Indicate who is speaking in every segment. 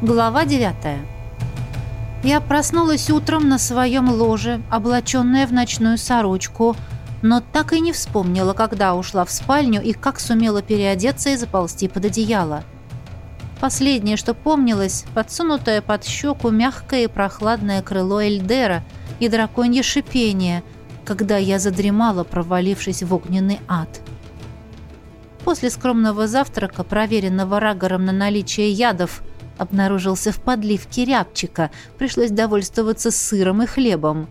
Speaker 1: Глава 9. Я проснулась утром на своем ложе, облаченная в ночную сорочку, но так и не вспомнила, когда ушла в спальню и как сумела переодеться и заползти под одеяло. Последнее, что помнилось, подсунутое под щеку мягкое и прохладное крыло Эльдера и драконье шипение, когда я задремала, провалившись в огненный ад. После скромного завтрака, проверенного Рагором на наличие ядов, обнаружился в подливке рябчика. Пришлось довольствоваться сыром и хлебом.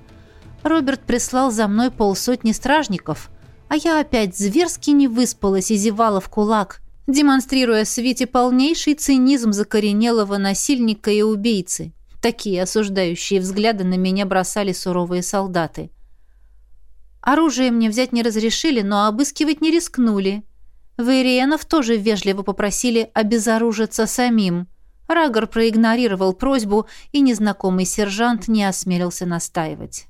Speaker 1: Роберт прислал за мной полсотни стражников, а я опять зверски не выспалась и зевала в кулак, демонстрируя Свете полнейший цинизм закоренелого насильника и убийцы. Такие осуждающие взгляды на меня бросали суровые солдаты. Оружие мне взять не разрешили, но обыскивать не рискнули. Вейриенов тоже вежливо попросили обезоружиться самим – Рагор проигнорировал просьбу, и незнакомый сержант не осмелился настаивать.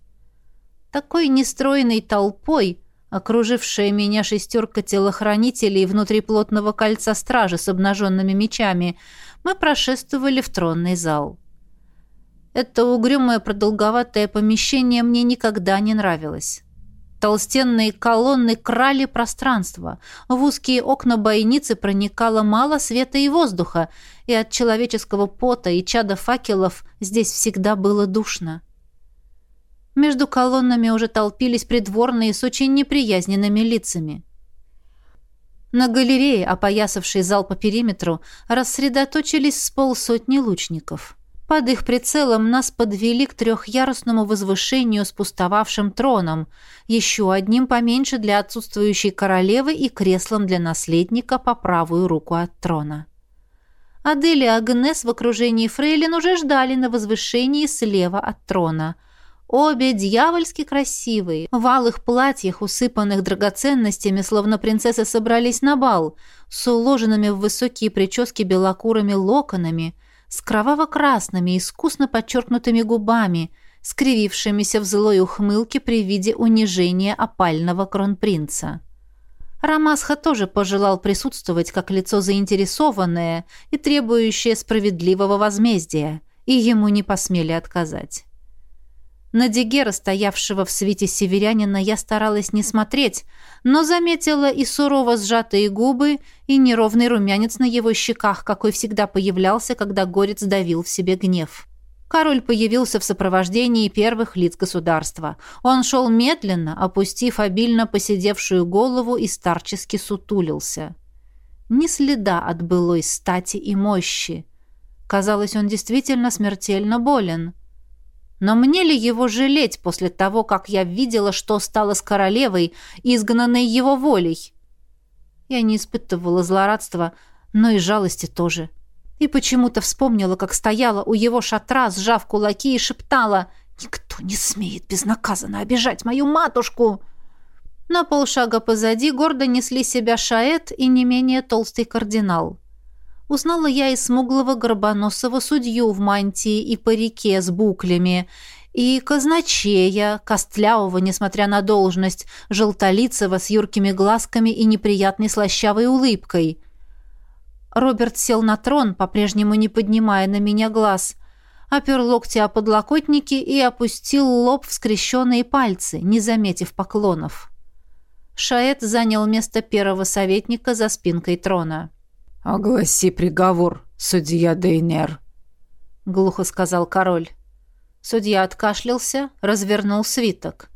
Speaker 1: Такой нестроенной толпой, окружившая меня шестерка телохранителей внутри плотного кольца стражи с обнаженными мечами, мы прошествовали в тронный зал. Это угрюмое продолговатое помещение мне никогда не нравилось. Толстенные колонны крали пространство. В узкие окна бойницы проникало мало света и воздуха, и от человеческого пота и чада факелов здесь всегда было душно. Между колоннами уже толпились придворные с очень неприязненными лицами. На галерее, опоясавшей зал по периметру, рассредоточились с полсотни лучников. Под их прицелом нас подвели к трехъярусному возвышению с пустовавшим троном, еще одним поменьше для отсутствующей королевы и креслом для наследника по правую руку от трона. Адель и Агнес в окружении фрейлин уже ждали на возвышении слева от трона. Обе дьявольски красивые, в алых платьях, усыпанных драгоценностями, словно принцессы собрались на бал, с уложенными в высокие прически белокурыми локонами – с кроваво-красными, искусно подчеркнутыми губами, скривившимися в злой ухмылке при виде унижения опального кронпринца. Рамасха тоже пожелал присутствовать как лицо заинтересованное и требующее справедливого возмездия, и ему не посмели отказать. На Дегера, стоявшего в свете северянина, я старалась не смотреть, но заметила и сурово сжатые губы, и неровный румянец на его щеках, какой всегда появлялся, когда горец давил в себе гнев. Король появился в сопровождении первых лиц государства. Он шел медленно, опустив обильно посидевшую голову и старчески сутулился. Ни следа от былой стати и мощи. Казалось, он действительно смертельно болен. — но мне ли его жалеть после того, как я видела, что стало с королевой, изгнанной его волей? Я не испытывала злорадства, но и жалости тоже. И почему-то вспомнила, как стояла у его шатра, сжав кулаки и шептала «Никто не смеет безнаказанно обижать мою матушку!» На полшага позади гордо несли себя Шаэт и не менее толстый кардинал узнала я и смуглого горбоносого судью в мантии и парике с буклями, и казначея, костлявого, несмотря на должность, желтолицего с юркими глазками и неприятной слащавой улыбкой. Роберт сел на трон, по-прежнему не поднимая на меня глаз, опер локти о подлокотники и опустил лоб в скрещенные пальцы, не заметив поклонов. Шаэт занял место первого советника за спинкой трона.
Speaker 2: «Огласи приговор, судья Дейнер», —
Speaker 1: глухо сказал король. Судья откашлялся, развернул свиток.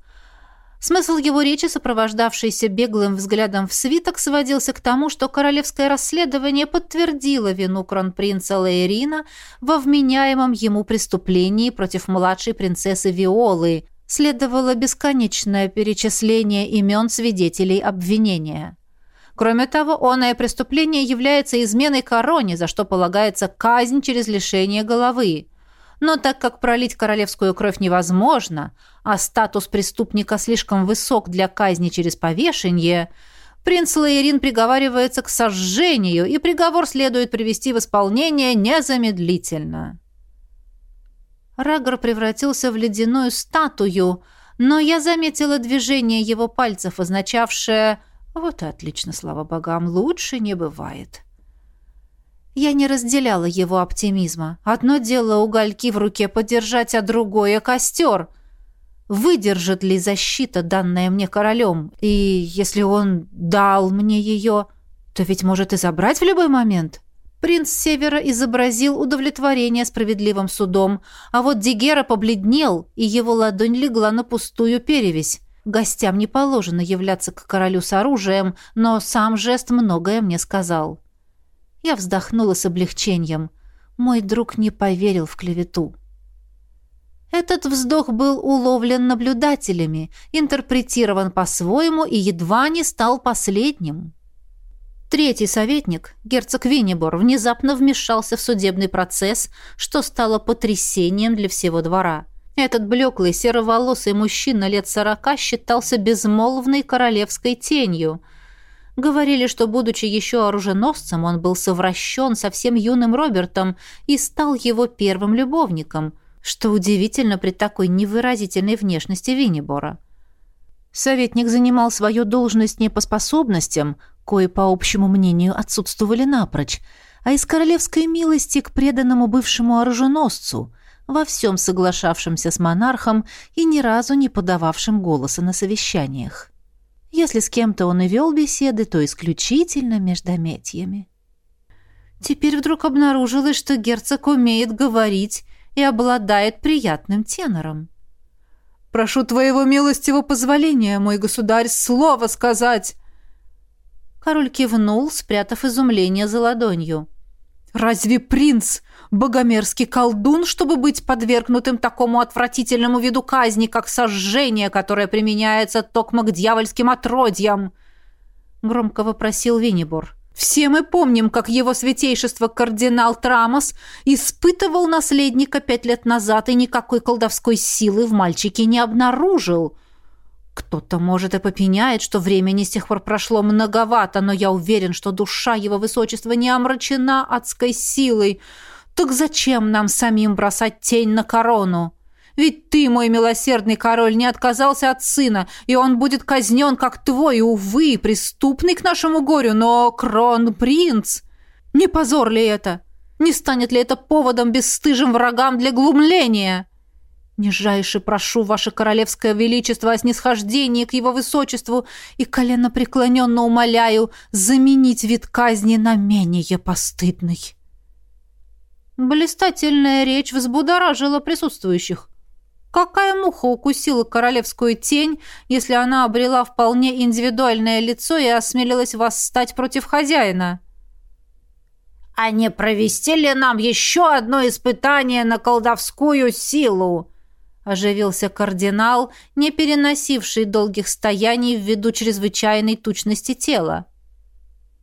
Speaker 1: Смысл его речи, сопровождавшийся беглым взглядом в свиток, сводился к тому, что королевское расследование подтвердило вину кронпринца Лаэрина во вменяемом ему преступлении против младшей принцессы Виолы. Следовало бесконечное перечисление имен свидетелей обвинения. Кроме того, оное преступление является изменой короне, за что полагается казнь через лишение головы. Но так как пролить королевскую кровь невозможно, а статус преступника слишком высок для казни через повешение, принц Лаирин приговаривается к сожжению, и приговор следует привести в исполнение незамедлительно. Рагор превратился в ледяную статую, но я заметила движение его пальцев, означавшее вот и отлично, слава богам, лучше не бывает. Я не разделяла его оптимизма. Одно дело угольки в руке подержать, а другое — костер. Выдержит ли защита, данная мне королем? И если он дал мне ее, то ведь может и забрать в любой момент. Принц Севера изобразил удовлетворение справедливым судом, а вот Дигера побледнел, и его ладонь легла на пустую перевесь. Гостям не положено являться к королю с оружием, но сам жест многое мне сказал. Я вздохнула с облегчением. Мой друг не поверил в клевету. Этот вздох был уловлен наблюдателями, интерпретирован по-своему и едва не стал последним. Третий советник, герцог Виннибор, внезапно вмешался в судебный процесс, что стало потрясением для всего двора. Этот блеклый сероволосый мужчина лет сорока считался безмолвной королевской тенью – Говорили, что, будучи еще оруженосцем, он был совращен совсем юным Робертом и стал его первым любовником, что удивительно при такой невыразительной внешности Виннибора. Советник занимал свою должность не по способностям, кое, по общему мнению, отсутствовали напрочь, а из королевской милости к преданному бывшему оруженосцу, во всем соглашавшимся с монархом и ни разу не подававшим голоса на совещаниях. Если с кем-то он и вел беседы, то исключительно междометиями. Теперь вдруг обнаружилось, что герцог умеет говорить и обладает приятным тенором. «Прошу твоего милостивого позволения, мой государь, слово сказать!» Король кивнул, спрятав изумление за ладонью. «Разве принц богомерзкий колдун, чтобы быть подвергнутым такому отвратительному виду казни, как сожжение, которое применяется токмо к дьявольским отродьям?» Громко вопросил Виннибор. «Все мы помним, как его святейшество кардинал Трамос испытывал наследника пять лет назад и никакой колдовской силы в мальчике не обнаружил». Кто-то, может, и попеняет, что времени с тех пор прошло многовато, но я уверен, что душа его высочества не омрачена адской силой. Так зачем нам самим бросать тень на корону? Ведь ты, мой милосердный король, не отказался от сына, и он будет казнен, как твой, увы, преступный к нашему горю, но кронпринц. Не позор ли это? Не станет ли это поводом бесстыжим врагам для глумления?» Нижайше прошу, ваше королевское величество, о снисхождении к его высочеству и колено преклоненно умоляю заменить вид казни на менее постыдный». Блистательная речь взбудоражила присутствующих. Какая муха укусила королевскую тень, если она обрела вполне индивидуальное лицо и осмелилась восстать против хозяина? «А не провести ли нам еще одно испытание на колдовскую силу?» Оживился кардинал, не переносивший долгих стояний ввиду чрезвычайной тучности тела.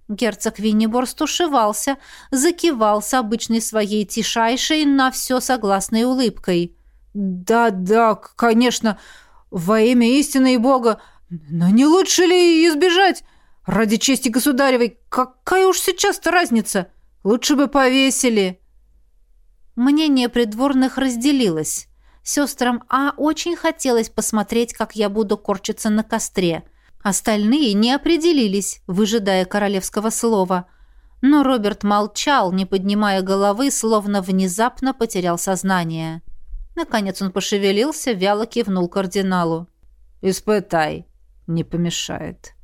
Speaker 1: Герцог Виннибор стушевался, закивал с обычной своей тишайшей на все согласной улыбкой. «Да-да, конечно, во имя истины и Бога, но не лучше ли избежать? Ради чести государевой, какая уж сейчас-то разница? Лучше бы повесили». Мнение придворных разделилось. Сестрам А очень хотелось посмотреть, как я буду корчиться на костре. Остальные не определились, выжидая королевского слова. Но Роберт молчал, не поднимая головы, словно внезапно потерял сознание. Наконец он пошевелился, вяло кивнул кардиналу. «Испытай, не помешает».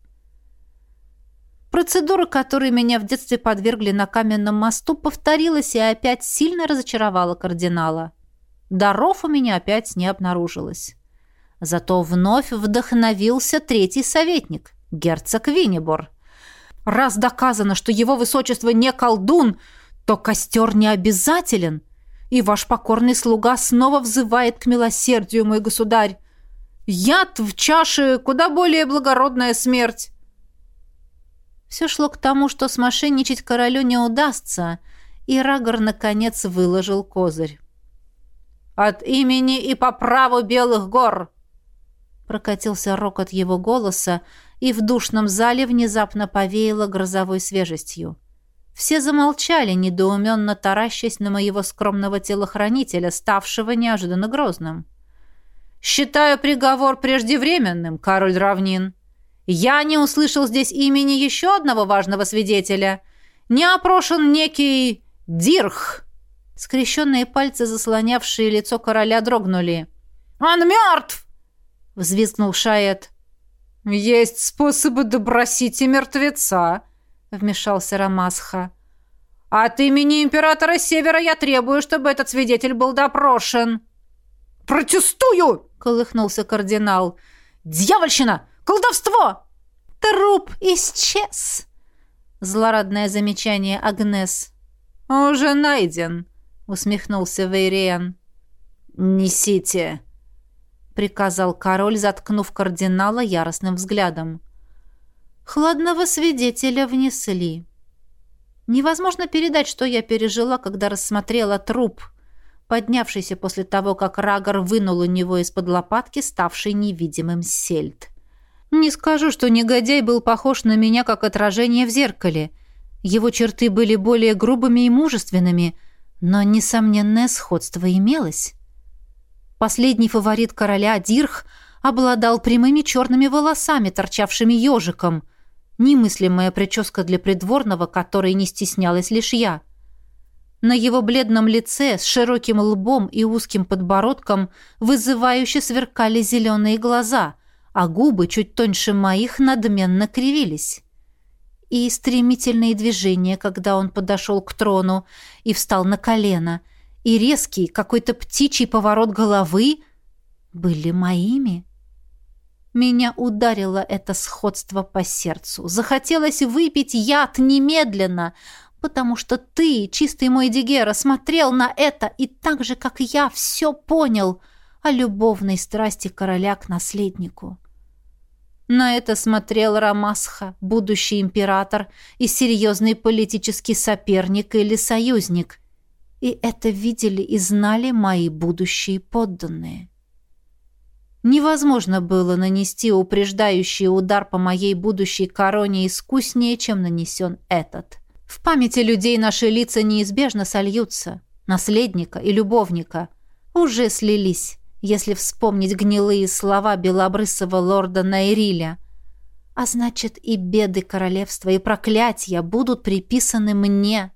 Speaker 1: Процедура, которой меня в детстве подвергли на каменном мосту, повторилась и опять сильно разочаровала кардинала. Даров у меня опять не обнаружилось. Зато вновь вдохновился третий советник, герцог Виннибор. «Раз доказано, что его высочество не колдун, то костер не обязателен, и ваш покорный слуга снова взывает к милосердию, мой государь. Яд в чаше — куда более благородная смерть». Все шло к тому, что смошенничать королю не удастся, и Рагор, наконец, выложил козырь. От имени и по праву Белых гор!» Прокатился рокот его голоса, и в душном зале внезапно повеяло грозовой свежестью. Все замолчали, недоуменно таращась на моего скромного телохранителя, ставшего неожиданно грозным. «Считаю приговор преждевременным, король равнин. Я не услышал здесь имени еще одного важного свидетеля. не опрошен некий Дирх!» Скрещенные пальцы, заслонявшие лицо короля, дрогнули. «Он мертв!» — взвизгнул Шаэт. «Есть способы добросить и мертвеца», — вмешался Рамасха. «От имени императора Севера я требую, чтобы этот свидетель был допрошен».
Speaker 3: «Протестую!»
Speaker 1: — колыхнулся кардинал. «Дьявольщина! Колдовство!» «Труп исчез!» Злорадное замечание Агнес. «Уже найден», — усмехнулся Вейриен.
Speaker 3: «Несите», — приказал король, заткнув кардинала яростным взглядом.
Speaker 1: Хладного свидетеля внесли. Невозможно передать, что я пережила, когда рассмотрела труп, поднявшийся после того, как Рагор вынул у него из-под лопатки ставший невидимым сельдь. Не скажу, что негодяй был похож на меня, как отражение в зеркале. Его черты были более грубыми и мужественными, но несомненное сходство имелось. Последний фаворит короля, Дирх, обладал прямыми черными волосами, торчавшими ежиком. Немыслимая прическа для придворного, которой не стеснялась лишь я. На его бледном лице с широким лбом и узким подбородком вызывающе сверкали зеленые глаза — а губы, чуть тоньше моих, надменно кривились. И стремительные движения, когда он подошел к трону и встал на колено, и резкий какой-то птичий поворот головы были моими. Меня ударило это сходство по сердцу. Захотелось выпить яд немедленно, потому что ты, чистый мой Дигера, смотрел на это и так же, как я, все понял о любовной страсти короля к наследнику. На это смотрел Рамасха, будущий император и серьезный политический соперник или союзник. И это видели и знали мои будущие подданные. Невозможно было нанести упреждающий удар по моей будущей короне искуснее, чем нанесен этот. В памяти людей наши лица неизбежно сольются. Наследника и любовника уже слились если вспомнить гнилые слова белобрысого лорда Найриля. А значит, и беды королевства, и проклятия будут приписаны мне.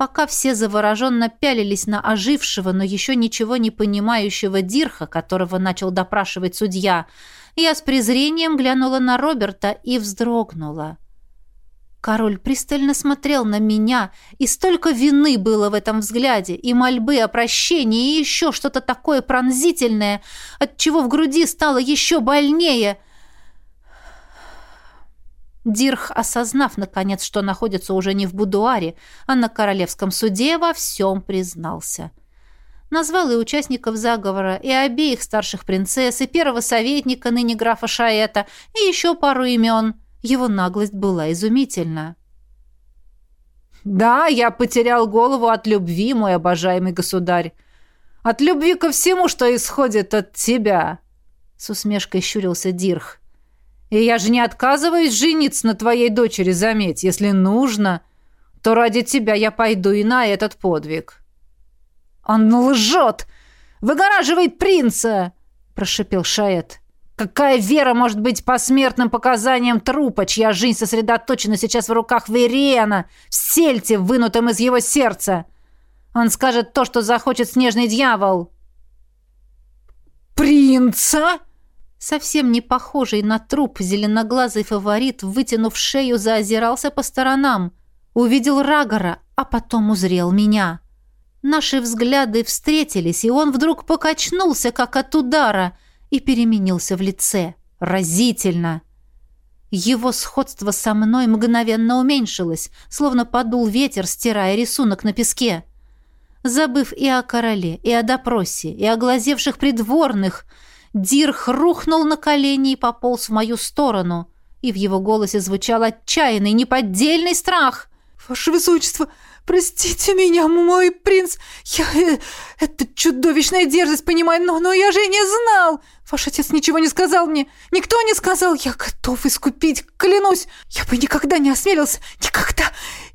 Speaker 1: Пока все завороженно пялились на ожившего, но еще ничего не понимающего Дирха, которого начал допрашивать судья, я с презрением глянула на Роберта и вздрогнула. — Король пристально смотрел на меня, и столько вины было в этом взгляде, и мольбы о прощении, и еще что-то такое пронзительное, от чего в груди стало еще больнее. Дирх, осознав, наконец, что находится уже не в будуаре, а на королевском суде, во всем признался. Назвал и участников заговора, и обеих старших принцесс, и первого советника, ныне графа Шаэта, и еще пару имен — его наглость была изумительна. «Да, я потерял голову от любви, мой обожаемый государь. От любви ко всему, что исходит от тебя», — с усмешкой щурился Дирх. «И я же не отказываюсь жениться на твоей дочери, заметь. Если нужно, то ради тебя я пойду и на этот подвиг». «Он лжет! Выгораживает принца!» — прошипел Шаэт. Какая вера может быть посмертным показанием трупа, чья жизнь сосредоточена сейчас в руках Верена, в сельте, вынутом из его сердца? Он скажет то, что захочет снежный дьявол. «Принца?» Совсем не похожий на труп зеленоглазый фаворит, вытянув шею, заозирался по сторонам. Увидел Рагора, а потом узрел меня. Наши взгляды встретились, и он вдруг покачнулся, как от удара — и переменился в лице. Разительно. Его сходство со мной мгновенно уменьшилось, словно подул ветер, стирая рисунок на песке. Забыв и о короле, и о допросе, и о глазевших придворных, Дирх рухнул на колени и пополз в мою сторону, и в его голосе звучал отчаянный, неподдельный страх. «Ваше Высочество, простите меня, мой принц, я... Э, это чудовищная дерзость, понимаю, но, но я же не знал! Ваш отец ничего не сказал мне, никто не сказал, я готов искупить, клянусь, я бы никогда не осмелился, никогда!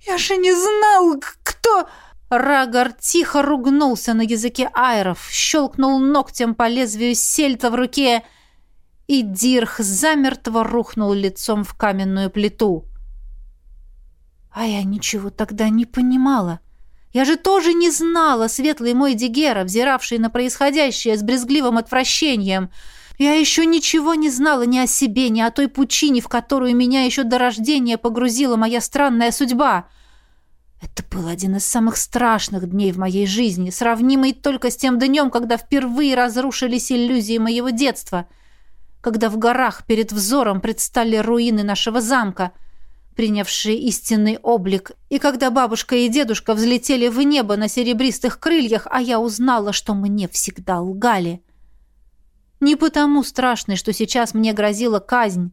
Speaker 1: Я же не знал, кто...» Рагор тихо ругнулся на языке айров, щелкнул ногтем по лезвию сельта в руке, и Дирх замертво рухнул лицом в каменную плиту. А я ничего тогда не понимала. Я же тоже не знала, светлый мой Дигера, взиравший на происходящее с брезгливым отвращением. Я еще ничего не знала ни о себе, ни о той пучине, в которую меня еще до рождения погрузила моя странная судьба. Это был один из самых страшных дней в моей жизни, сравнимый только с тем днем, когда впервые разрушились иллюзии моего детства, когда в горах перед взором предстали руины нашего замка, принявшие истинный облик, и когда бабушка и дедушка взлетели в небо на серебристых крыльях, а я узнала, что мне всегда лгали. Не потому страшный, что сейчас мне грозила казнь,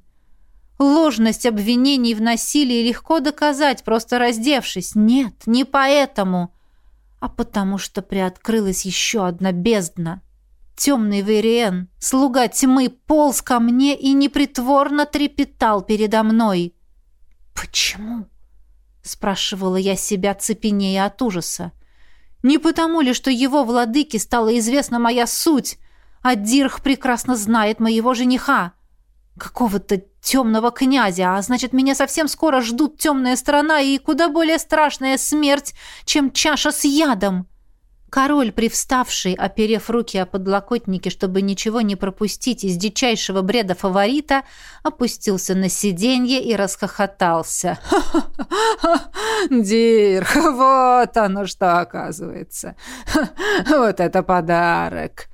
Speaker 1: Ложность обвинений в насилии легко доказать, просто раздевшись. Нет, не поэтому, а потому что приоткрылась еще одна бездна. Темный Вериен, слуга тьмы, полз ко мне и непритворно трепетал передо мной. «Почему?» — спрашивала я себя, цепенея от ужаса. «Не потому ли, что его владыке стала известна моя суть, а Дирх прекрасно знает моего жениха?» Какого-то темного князя, а значит, меня совсем скоро ждут темная сторона и куда более страшная смерть, чем чаша с ядом. Король, привставший, оперев руки о подлокотники, чтобы ничего не пропустить из дичайшего бреда фаворита, опустился на сиденье и расхохотался. «Ха-ха-ха! Дирх, вот оно что оказывается! Вот это подарок!»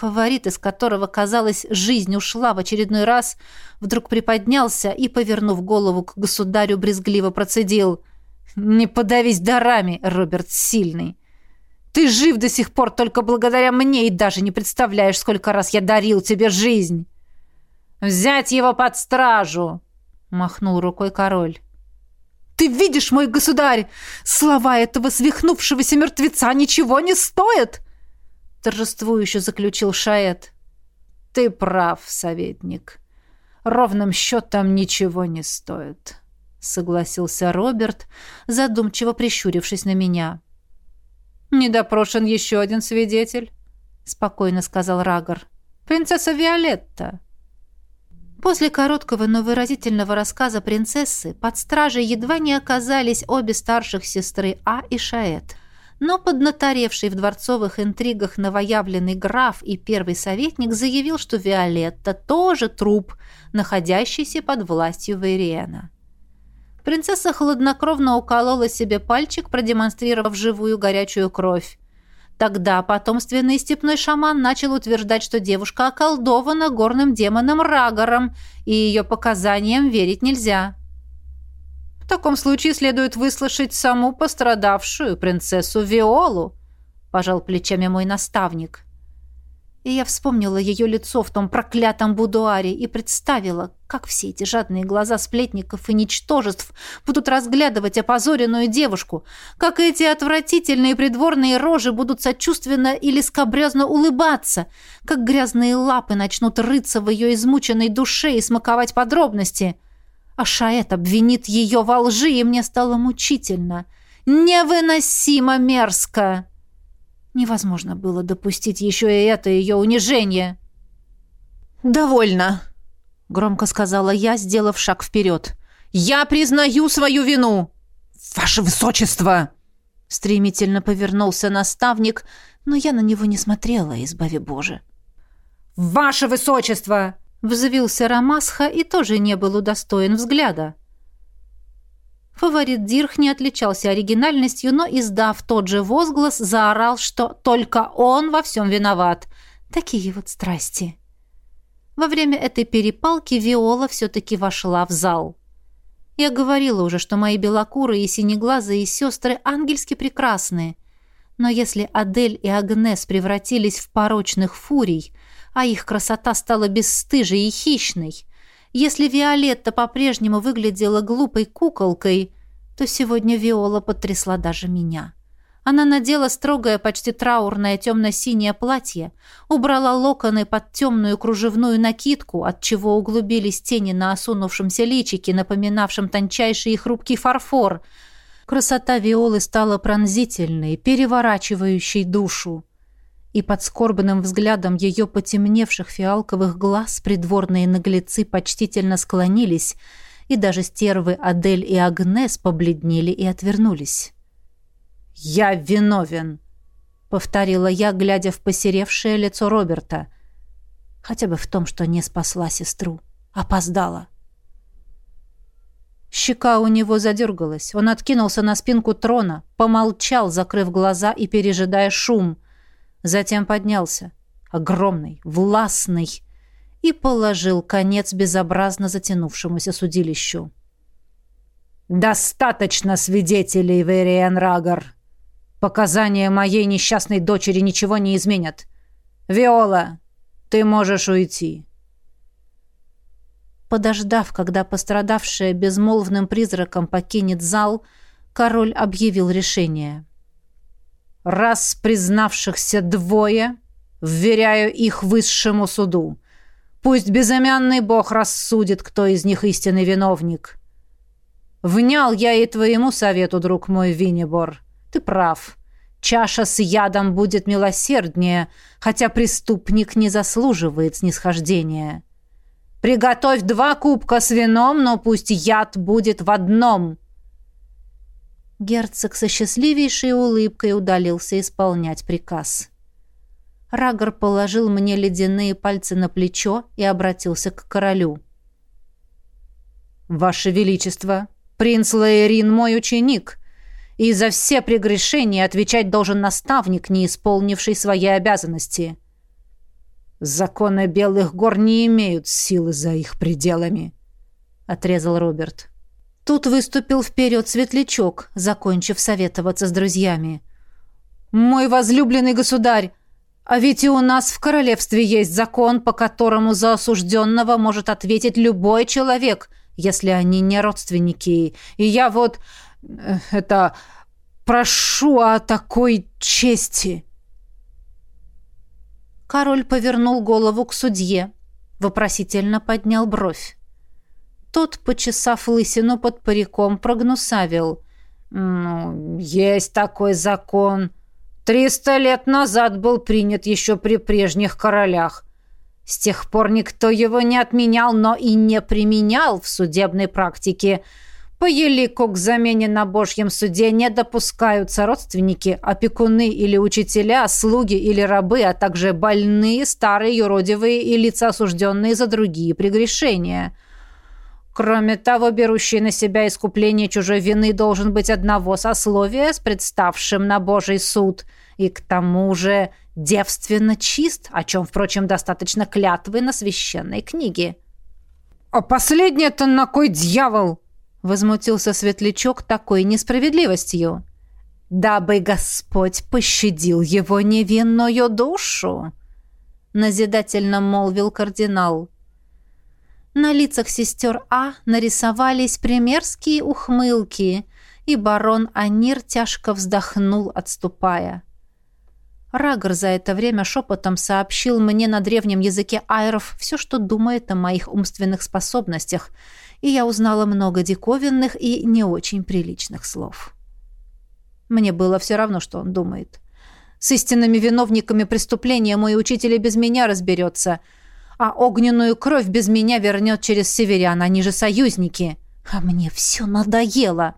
Speaker 1: Фаворит, из которого, казалось, жизнь ушла в очередной раз, вдруг приподнялся и, повернув голову к государю, брезгливо процедил. «Не подавись дарами, Роберт Сильный! Ты жив до сих пор только благодаря мне и даже не представляешь, сколько раз я дарил тебе жизнь!» «Взять его под стражу!» — махнул рукой король. «Ты видишь, мой государь, слова этого свихнувшегося мертвеца ничего не стоят!» Торжествующе заключил Шаэт. Ты прав, советник. Ровным счетом ничего не стоит, согласился Роберт, задумчиво прищурившись на меня. Не допрошен еще один свидетель, спокойно сказал Рагор. Принцесса Виолетта. После короткого, но выразительного рассказа принцессы под стражей едва не оказались обе старших сестры А и Шаэт но поднаторевший в дворцовых интригах новоявленный граф и первый советник заявил, что Виолетта тоже труп, находящийся под властью Вейриена. Принцесса хладнокровно уколола себе пальчик, продемонстрировав живую горячую кровь. Тогда потомственный степной шаман начал утверждать, что девушка околдована горным демоном Рагором, и ее показаниям верить нельзя таком случае следует выслушать саму пострадавшую, принцессу Виолу», — пожал плечами мой наставник. И я вспомнила ее лицо в том проклятом будуаре и представила, как все эти жадные глаза сплетников и ничтожеств будут разглядывать опозоренную девушку, как эти отвратительные придворные рожи будут сочувственно или скобрезно улыбаться, как грязные лапы начнут рыться в ее измученной душе и смаковать подробности — а Шаэт обвинит ее во лжи, и мне стало мучительно. Невыносимо мерзко. Невозможно было допустить еще и это ее унижение.
Speaker 3: «Довольно», — громко сказала я, сделав шаг вперед. «Я признаю свою вину!» «Ваше высочество!» Стремительно повернулся наставник, но я на него не смотрела, избави Боже. «Ваше высочество!»
Speaker 1: Взвился Рамасха и тоже не был удостоен взгляда. Фаворит Дирх не отличался оригинальностью, но, издав тот же возглас, заорал, что только он во всем виноват. Такие вот страсти. Во время этой перепалки Виола все-таки вошла в зал. Я говорила уже, что мои белокурые и синеглазые сестры ангельски прекрасны. Но если Адель и Агнес превратились в порочных фурий, а их красота стала бесстыжей и хищной. Если Виолетта по-прежнему выглядела глупой куколкой, то сегодня Виола потрясла даже меня. Она надела строгое, почти траурное темно-синее платье, убрала локоны под темную кружевную накидку, от чего углубились тени на осунувшемся личике, напоминавшем тончайший и хрупкий фарфор. Красота Виолы стала пронзительной, переворачивающей душу и под скорбным взглядом ее потемневших фиалковых глаз придворные наглецы почтительно склонились и даже стервы Адель и Агнес побледнели и отвернулись.
Speaker 3: «Я виновен», — повторила я, глядя в посеревшее лицо Роберта. Хотя бы в том, что не спасла сестру. Опоздала. Щека у него задергалась. Он откинулся на спинку трона, помолчал, закрыв глаза и пережидая шум. Затем поднялся. Огромный, властный, и положил конец безобразно затянувшемуся судилищу. «Достаточно свидетелей, Вериен Рагор. Показания моей несчастной дочери ничего не изменят. Виола, ты можешь уйти».
Speaker 1: Подождав, когда пострадавшая безмолвным призраком покинет зал, король объявил решение.
Speaker 3: «Раз признавшихся двое, вверяю их высшему суду. Пусть безымянный бог рассудит, кто из них истинный виновник. Внял я и твоему совету, друг мой Виннибор. Ты прав. Чаша с ядом будет милосерднее, хотя преступник не заслуживает снисхождения. Приготовь два кубка с вином, но пусть яд будет в одном.
Speaker 1: Герцог со счастливейшей улыбкой удалился исполнять приказ. Рагор положил мне ледяные пальцы на плечо и обратился к королю.
Speaker 3: «Ваше Величество, принц Лаэрин мой ученик, и за все прегрешения отвечать должен наставник, не исполнивший свои обязанности. Законы Белых гор не имеют силы за их пределами», — отрезал Роберт.
Speaker 1: Тут выступил вперед светлячок, закончив советоваться с друзьями.
Speaker 3: «Мой возлюбленный государь, а ведь и у нас в королевстве есть закон, по которому за осужденного может ответить любой человек, если они не родственники. И я вот... Э, это... прошу о такой чести».
Speaker 1: Король повернул голову к судье, вопросительно поднял бровь. Тот, почесав лысину под париком, прогнусавил.
Speaker 3: «Ну, есть такой закон. Триста лет назад был принят еще при прежних королях. С тех пор никто его не отменял, но и не применял в судебной практике. По елику к замене на Божьем суде не допускаются родственники, опекуны или учителя, слуги или рабы, а также больные, старые, юродивые и лица, осужденные за другие прегрешения». Кроме того, берущий на себя искупление чужой вины должен быть одного сословия с представшим на Божий суд, и к тому же девственно чист, о чем, впрочем, достаточно клятвы на священной книге. «А последнее-то на кой дьявол?» — возмутился светлячок такой несправедливостью. «Дабы Господь пощадил его невинную душу», — назидательно молвил кардинал. На лицах сестер А нарисовались примерские ухмылки, и барон Анир тяжко вздохнул, отступая. Рагор за это время шепотом сообщил мне на древнем языке айров все, что думает о моих умственных способностях, и я узнала много диковинных и не очень приличных слов. Мне было все равно, что он думает. С истинными виновниками преступления мой учитель и без меня разберется — а огненную кровь без меня вернет через северян, они же союзники. А мне все надоело.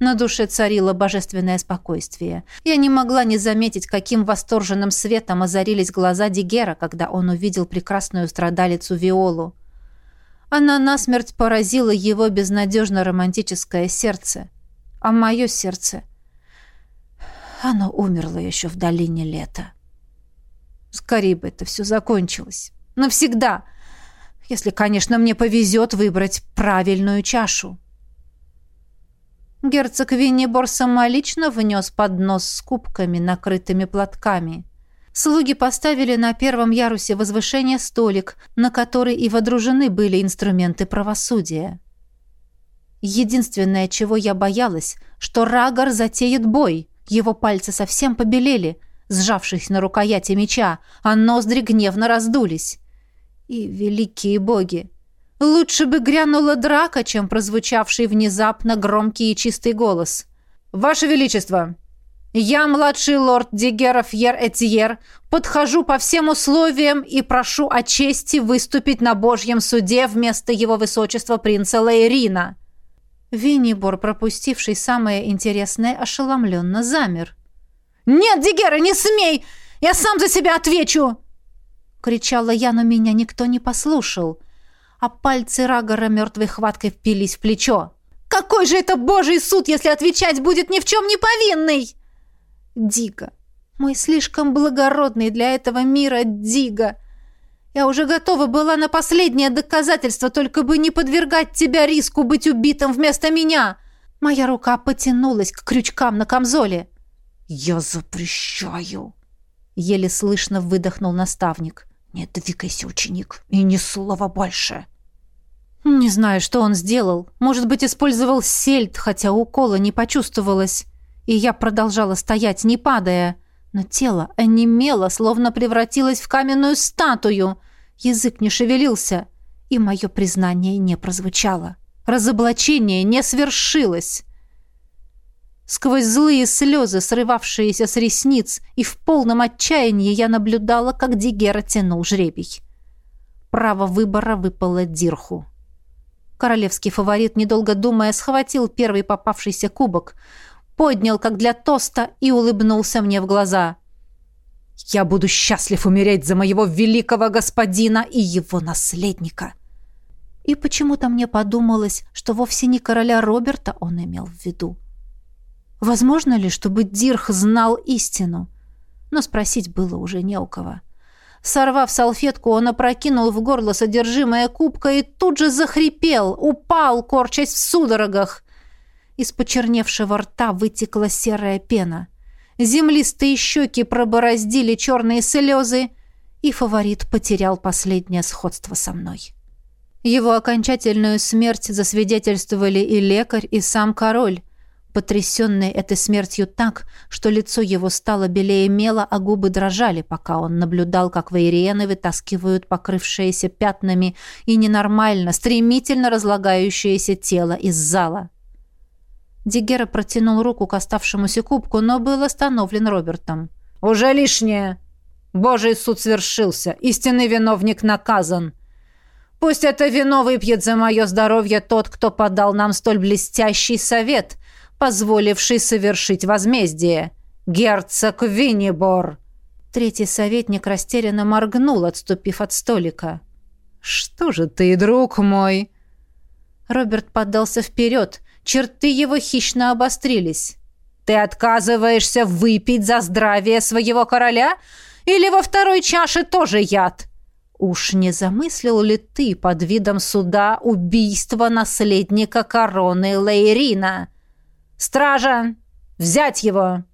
Speaker 3: На душе царило божественное спокойствие. Я не могла не заметить, каким восторженным светом озарились глаза Дигера, когда он увидел прекрасную страдалицу Виолу. Она насмерть поразила его безнадежно романтическое сердце. А мое сердце... Оно умерло еще в долине лета. Скорее бы это все закончилось. Навсегда. Если, конечно, мне повезет выбрать правильную чашу. Герцог Виннибор самолично внес поднос с кубками, накрытыми платками. Слуги поставили на первом ярусе возвышения столик, на который и водружены были инструменты правосудия. Единственное, чего я боялась, что Рагор затеет бой. Его пальцы совсем побелели, сжавшись на рукояти меча, а ноздри гневно раздулись. И великие боги! Лучше бы грянула драка, чем прозвучавший внезапно громкий и чистый голос. «Ваше Величество! Я, младший лорд Дигеров Ер Этьер, подхожу по всем условиям и прошу о чести выступить на Божьем суде вместо его высочества принца Лейрина». Виннибор, пропустивший самое интересное, ошеломленно замер. «Нет, Дигера, не смей! Я сам за себя отвечу!» Кричала я, но меня никто не послушал, а пальцы Рагора мертвой хваткой впились в плечо. «Какой же это божий суд, если отвечать будет ни в чем не повинный?» Дига. Мой слишком благородный для этого мира Дига. Я уже готова была на последнее доказательство, только бы не подвергать тебя риску быть убитым вместо меня. Моя рука потянулась к крючкам на камзоле. «Я запрещаю!» Еле слышно выдохнул наставник. «Не двигайся, ученик, и ни слова больше!» Не знаю, что он сделал. Может быть, использовал сельдь, хотя укола не почувствовалось и я продолжала стоять, не падая. Но тело онемело, словно превратилось в каменную статую. Язык не шевелился, и мое признание не прозвучало. Разоблачение не свершилось. Сквозь злые слезы, срывавшиеся с ресниц, и в полном отчаянии я наблюдала, как Дигера тянул жребий. Право выбора выпало Дирху. Королевский фаворит, недолго думая, схватил первый попавшийся кубок — поднял, как для тоста, и улыбнулся мне в глаза. «Я буду счастлив умереть за моего великого господина и его наследника!» И почему-то мне подумалось, что вовсе не короля Роберта он имел в виду. Возможно ли, чтобы Дирх знал истину? Но спросить было уже не у кого. Сорвав салфетку, он опрокинул в горло содержимое кубка и тут же захрипел, упал, корчась в судорогах. Из почерневшего рта вытекла серая пена. Землистые щеки пробороздили черные слезы, и фаворит потерял последнее сходство со мной. Его окончательную смерть засвидетельствовали и лекарь, и сам король, потрясенный этой смертью так, что лицо его стало белее мела, а губы дрожали, пока он наблюдал, как вейриены вытаскивают покрывшееся пятнами и ненормально, стремительно разлагающееся тело из зала. Дигера протянул руку к оставшемуся кубку, но был остановлен Робертом. «Уже лишнее! Божий суд свершился! Истинный виновник наказан! Пусть это вино выпьет за мое здоровье тот, кто подал нам столь блестящий совет, позволивший совершить возмездие! Герцог Виннибор!» Третий советник растерянно моргнул, отступив от столика. «Что же ты, друг мой?» Роберт подался вперед, Черты его хищно обострились. «Ты отказываешься выпить за здравие своего короля? Или во второй чаше тоже яд?» «Уж не замыслил ли ты под видом суда убийство наследника короны Лейрина? Стража! Взять его!»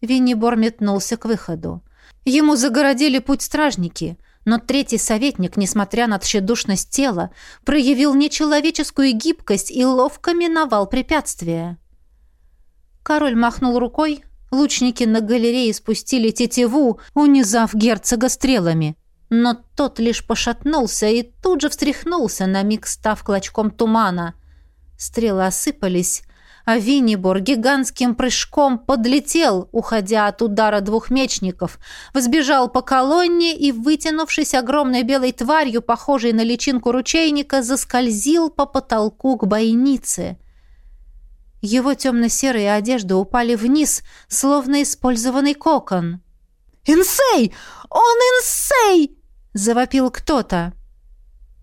Speaker 3: Виннибор метнулся к выходу. Ему загородили путь стражники — но третий советник, несмотря на тщедушность тела, проявил нечеловеческую гибкость и ловко миновал препятствия. Король махнул рукой, лучники на галерее спустили тетиву, унизав герцога стрелами. Но тот лишь пошатнулся и тут же встряхнулся, на миг став клочком тумана. Стрелы осыпались, а Виннибор гигантским прыжком подлетел, уходя от удара двух мечников, взбежал по колонне и, вытянувшись огромной белой тварью, похожей на личинку ручейника, заскользил по потолку к бойнице. Его темно-серые одежды упали вниз, словно использованный кокон. «Инсей! Он инсей!» — завопил кто-то.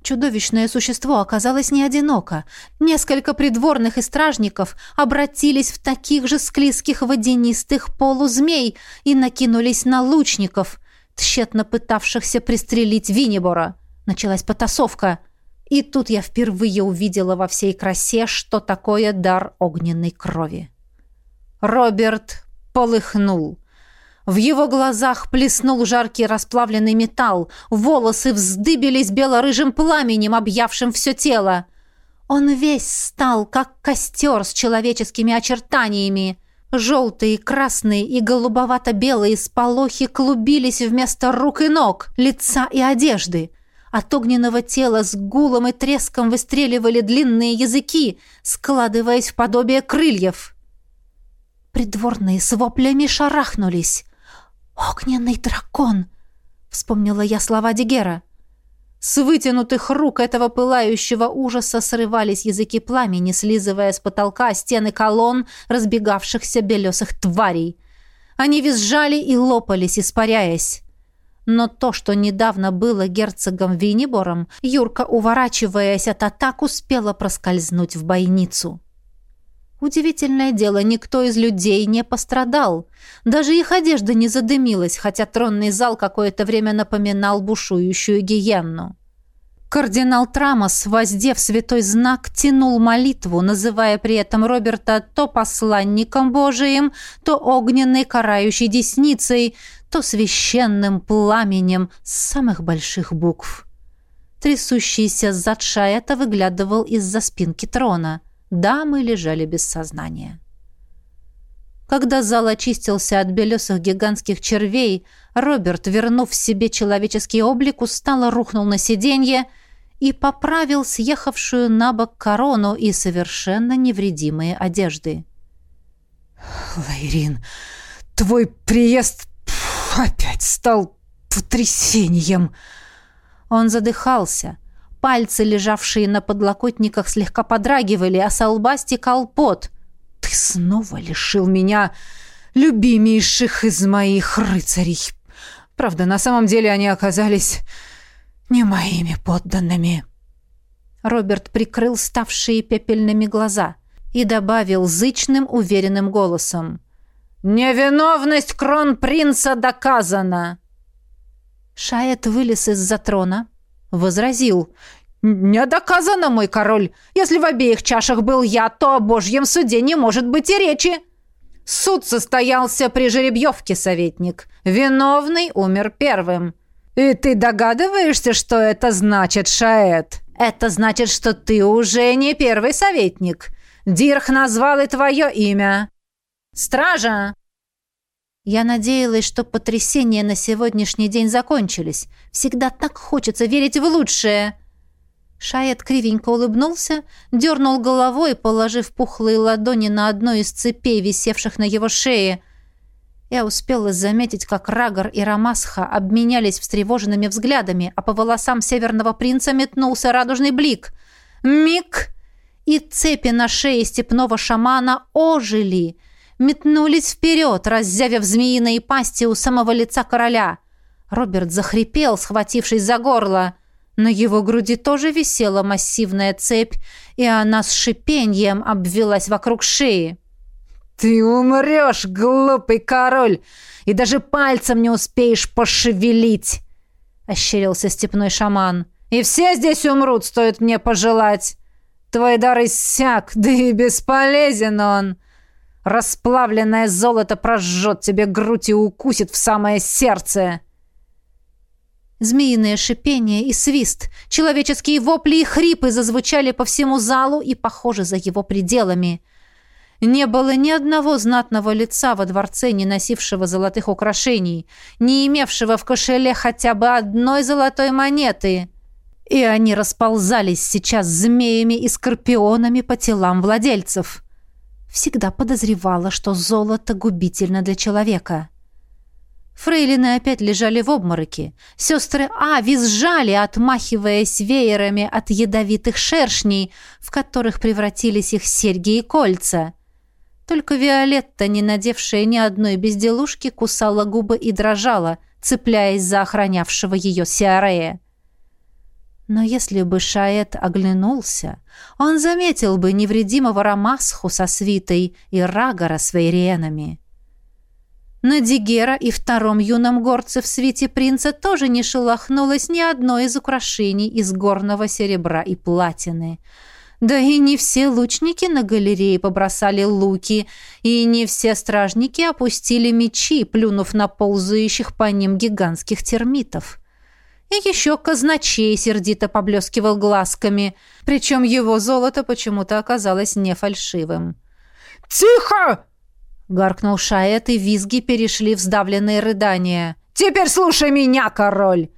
Speaker 3: Чудовищное существо оказалось не одиноко. Несколько придворных и стражников обратились в таких же склизких водянистых полузмей и накинулись на лучников, тщетно пытавшихся пристрелить Виннибора. Началась потасовка. И тут я впервые увидела во всей красе, что такое дар огненной крови. Роберт полыхнул. В его глазах плеснул жаркий расплавленный металл, волосы вздыбились бело-рыжим пламенем, объявшим все тело. Он весь стал, как костер с человеческими очертаниями. Желтые, красные и голубовато-белые сполохи клубились вместо рук и ног, лица и одежды. От огненного тела с гулом и треском выстреливали длинные языки, складываясь в подобие крыльев.
Speaker 1: Придворные с воплями шарахнулись. «Огненный дракон!» — вспомнила я слова Дигера. С вытянутых рук этого пылающего ужаса срывались языки пламени, слизывая с потолка стены колонн разбегавшихся белесых тварей. Они визжали и лопались, испаряясь. Но то, что недавно было герцогом Виннибором, Юрка, уворачиваясь от атак, успела проскользнуть в бойницу. Удивительное дело, никто из людей не пострадал. Даже их одежда не задымилась, хотя тронный зал какое-то время напоминал бушующую гиенну. Кардинал Трамос, воздев святой знак, тянул молитву, называя при этом Роберта то посланником Божиим, то огненной карающей десницей, то священным пламенем с самых больших букв. Трясущийся зад Шаэта выглядывал из-за спинки трона – Дамы лежали без сознания. Когда зал очистился от белесых гигантских червей, Роберт, вернув себе человеческий облик, устало рухнул на сиденье и поправил съехавшую на бок корону и совершенно невредимые одежды.
Speaker 2: «Лайрин, твой приезд опять стал потрясением!»
Speaker 1: Он задыхался, Пальцы, лежавшие на подлокотниках, слегка подрагивали, а со лба стекал пот.
Speaker 2: «Ты снова лишил меня любимейших из моих рыцарей. Правда, на самом деле они оказались не моими подданными».
Speaker 1: Роберт прикрыл ставшие пепельными глаза и добавил зычным, уверенным голосом. «Невиновность кронпринца доказана!» Шаэт вылез из-за трона, возразил. «Не доказано, мой король. Если в обеих чашах был я, то о божьем суде не может быть и речи». Суд состоялся при жеребьевке, советник. Виновный умер первым. «И ты догадываешься, что это значит, Шаэт?» «Это значит, что ты уже не первый советник. Дирх назвал и твое имя». «Стража!» Я надеялась, что потрясения на сегодняшний день закончились. Всегда так хочется верить в лучшее. Шаед кривенько улыбнулся, дернул головой, положив пухлые ладони на одну из цепей, висевших на его шее. Я успела заметить, как Рагор и Рамасха обменялись встревоженными взглядами, а по волосам северного принца метнулся радужный блик. Миг! И цепи на шее степного шамана ожили — метнулись вперед, раззявив змеиные пасти у самого лица короля. Роберт захрипел, схватившись за горло. На его груди тоже висела массивная цепь, и она с шипением обвелась вокруг шеи. «Ты умрешь, глупый король, и даже пальцем не успеешь пошевелить!» — ощерился степной шаман. «И все здесь умрут, стоит мне пожелать. Твой дар иссяк, да и бесполезен он!» Расплавленное золото прожжет тебе грудь и укусит в самое сердце!» Змеиное шипение и свист, человеческие вопли и хрипы зазвучали по всему залу и, похоже, за его пределами. Не было ни одного знатного лица во дворце, не носившего золотых украшений, не имевшего в кошеле хотя бы одной золотой монеты. И они расползались сейчас змеями и скорпионами по телам владельцев. Всегда подозревала, что золото губительно для человека. Фрейлины опять лежали в обмороке. Сестры А визжали, отмахиваясь веерами от ядовитых шершней, в которых превратились их серьги и кольца. Только Виолетта, не надевшая ни одной безделушки, кусала губы и дрожала, цепляясь за охранявшего ее Сиарея. Но если бы Шаэт оглянулся, он заметил бы невредимого Рамасху со свитой и Рагора с вейриенами. На Дигера и втором юном горце в свите принца тоже не шелохнулось ни одно из украшений из горного серебра и платины. Да и не все лучники на галерее побросали луки, и не все стражники опустили мечи, плюнув на ползающих по ним гигантских термитов. И еще казначей сердито поблескивал глазками, причем его золото почему-то оказалось не фальшивым.
Speaker 2: «Тихо!»
Speaker 1: — гаркнул Шаэт, и визги перешли в сдавленные рыдания.
Speaker 2: «Теперь слушай меня, король!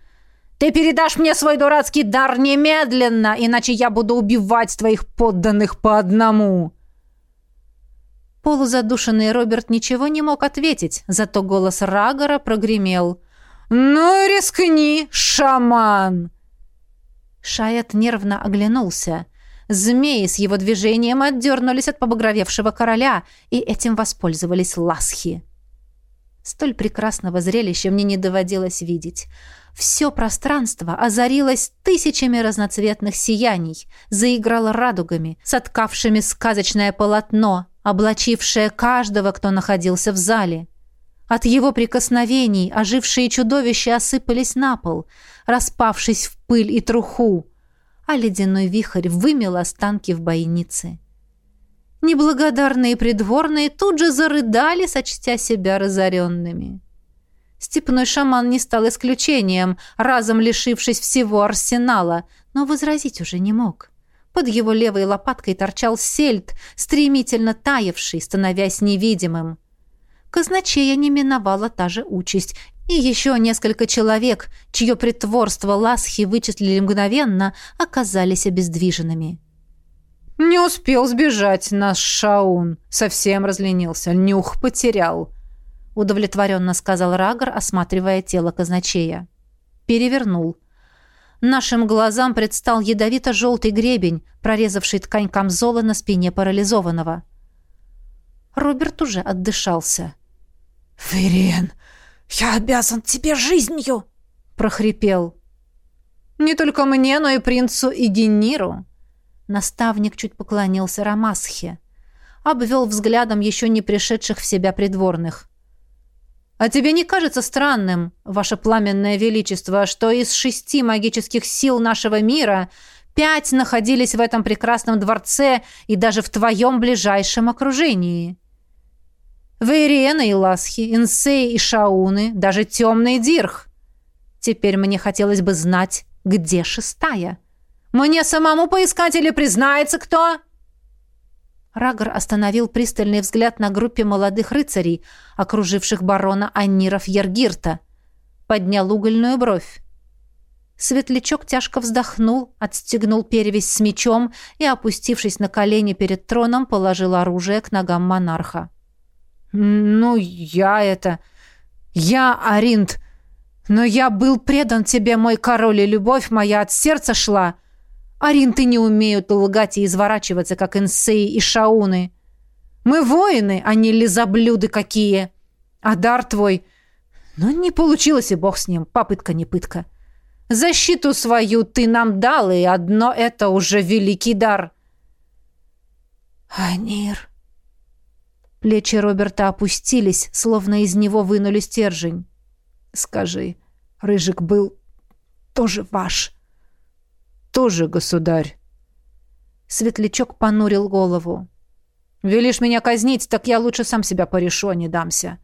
Speaker 2: Ты передашь мне свой дурацкий дар немедленно, иначе я буду убивать твоих подданных по одному!»
Speaker 1: Полузадушенный Роберт ничего не мог ответить, зато голос Рагора прогремел.
Speaker 2: «Ну, рискни, шаман!»
Speaker 1: Шаят нервно оглянулся. Змеи с его движением отдернулись от побагровевшего короля, и этим воспользовались ласхи. Столь прекрасного зрелища мне не доводилось видеть. Все пространство озарилось тысячами разноцветных сияний, заиграло радугами, соткавшими сказочное полотно, облачившее каждого, кто находился в зале. От его прикосновений ожившие чудовища осыпались на пол, распавшись в пыль и труху, а ледяной вихрь вымел останки в бойнице. Неблагодарные придворные тут же зарыдали, сочтя себя разоренными. Степной шаман не стал исключением, разом лишившись всего арсенала, но возразить уже не мог. Под его левой лопаткой торчал сельд, стремительно таявший, становясь невидимым. Казначея не миновала та же участь, и еще несколько человек, чье притворство ласхи вычислили мгновенно, оказались обездвиженными.
Speaker 2: «Не успел сбежать наш Шаун. Совсем разленился. Нюх потерял», — удовлетворенно сказал Рагор, осматривая тело казначея.
Speaker 1: Перевернул. Нашим глазам предстал ядовито-желтый гребень, прорезавший ткань камзола на спине парализованного. Роберт уже отдышался.
Speaker 2: «Верен, я обязан тебе жизнью!» — прохрипел.
Speaker 1: «Не только мне, но и принцу и Дениру», Наставник чуть поклонился Рамасхе. Обвел взглядом еще не пришедших в себя придворных. «А тебе не кажется странным, ваше пламенное величество, что из шести магических сил нашего мира пять находились в этом прекрасном дворце и даже в твоем ближайшем окружении?» Вейриена и Ласхи, Инсей и Шауны, даже темный Дирх. Теперь мне хотелось бы знать, где шестая. Мне самому поискать или признается кто?» Рагор остановил пристальный взгляд на группе молодых рыцарей, окруживших барона Анниров Ергирта. Поднял угольную бровь. Светлячок тяжко вздохнул, отстегнул перевязь с мечом и, опустившись на колени перед троном, положил оружие к ногам монарха.
Speaker 2: «Ну, я это... Я, Аринт, но я был предан тебе, мой король, и любовь моя от сердца шла. Аринты не умеют лгать и изворачиваться, как инсеи и шауны. Мы воины, а не лизоблюды какие. А дар твой... Ну, не получилось, и бог с ним. Попытка не пытка. Защиту свою ты нам дал, и одно это уже великий дар.
Speaker 1: Анир... Плечи Роберта опустились, словно из него вынули стержень.
Speaker 2: «Скажи, Рыжик был тоже ваш?» тоже государь».
Speaker 1: Светлячок понурил голову.
Speaker 2: «Велишь меня казнить, так я лучше сам себя порешу, а не дамся.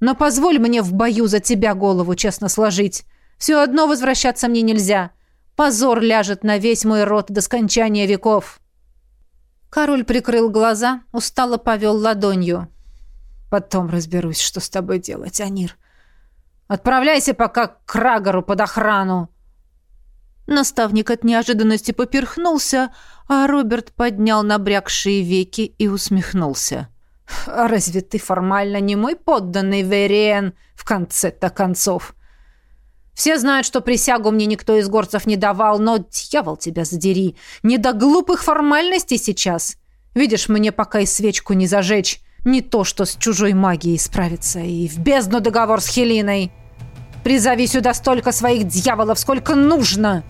Speaker 2: Но позволь мне в бою за тебя голову честно сложить. Все одно возвращаться мне нельзя. Позор ляжет на весь мой род до скончания веков».
Speaker 1: Король прикрыл глаза, устало повел ладонью.
Speaker 2: «Потом разберусь, что с тобой делать, Анир. Отправляйся пока к Рагору под охрану».
Speaker 1: Наставник от неожиданности поперхнулся, а Роберт поднял набрякшие веки и усмехнулся.
Speaker 2: «А разве ты формально не мой подданный, Вериен, в конце-то концов? Все знают, что присягу мне никто из горцев не давал, но, дьявол тебя задери, не до глупых формальностей сейчас. Видишь, мне пока и свечку не зажечь, не то что с чужой магией справиться, и в бездну договор с Хелиной». Призови сюда столько своих дьяволов, сколько нужно!»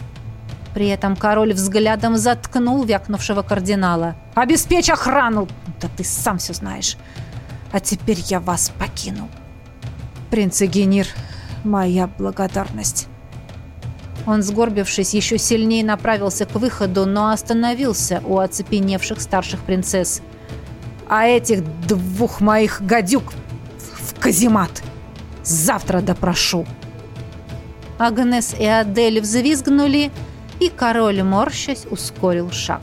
Speaker 1: При этом король взглядом заткнул вякнувшего кардинала.
Speaker 2: «Обеспечь охрану! Да ты сам все знаешь. А теперь я вас покину. Принц Эгенир, моя благодарность».
Speaker 1: Он, сгорбившись, еще сильнее направился к выходу, но остановился у оцепеневших старших принцесс.
Speaker 2: «А этих двух моих гадюк в каземат завтра допрошу!»
Speaker 1: Агнес и Адель взвизгнули, и король, морщась, ускорил шаг.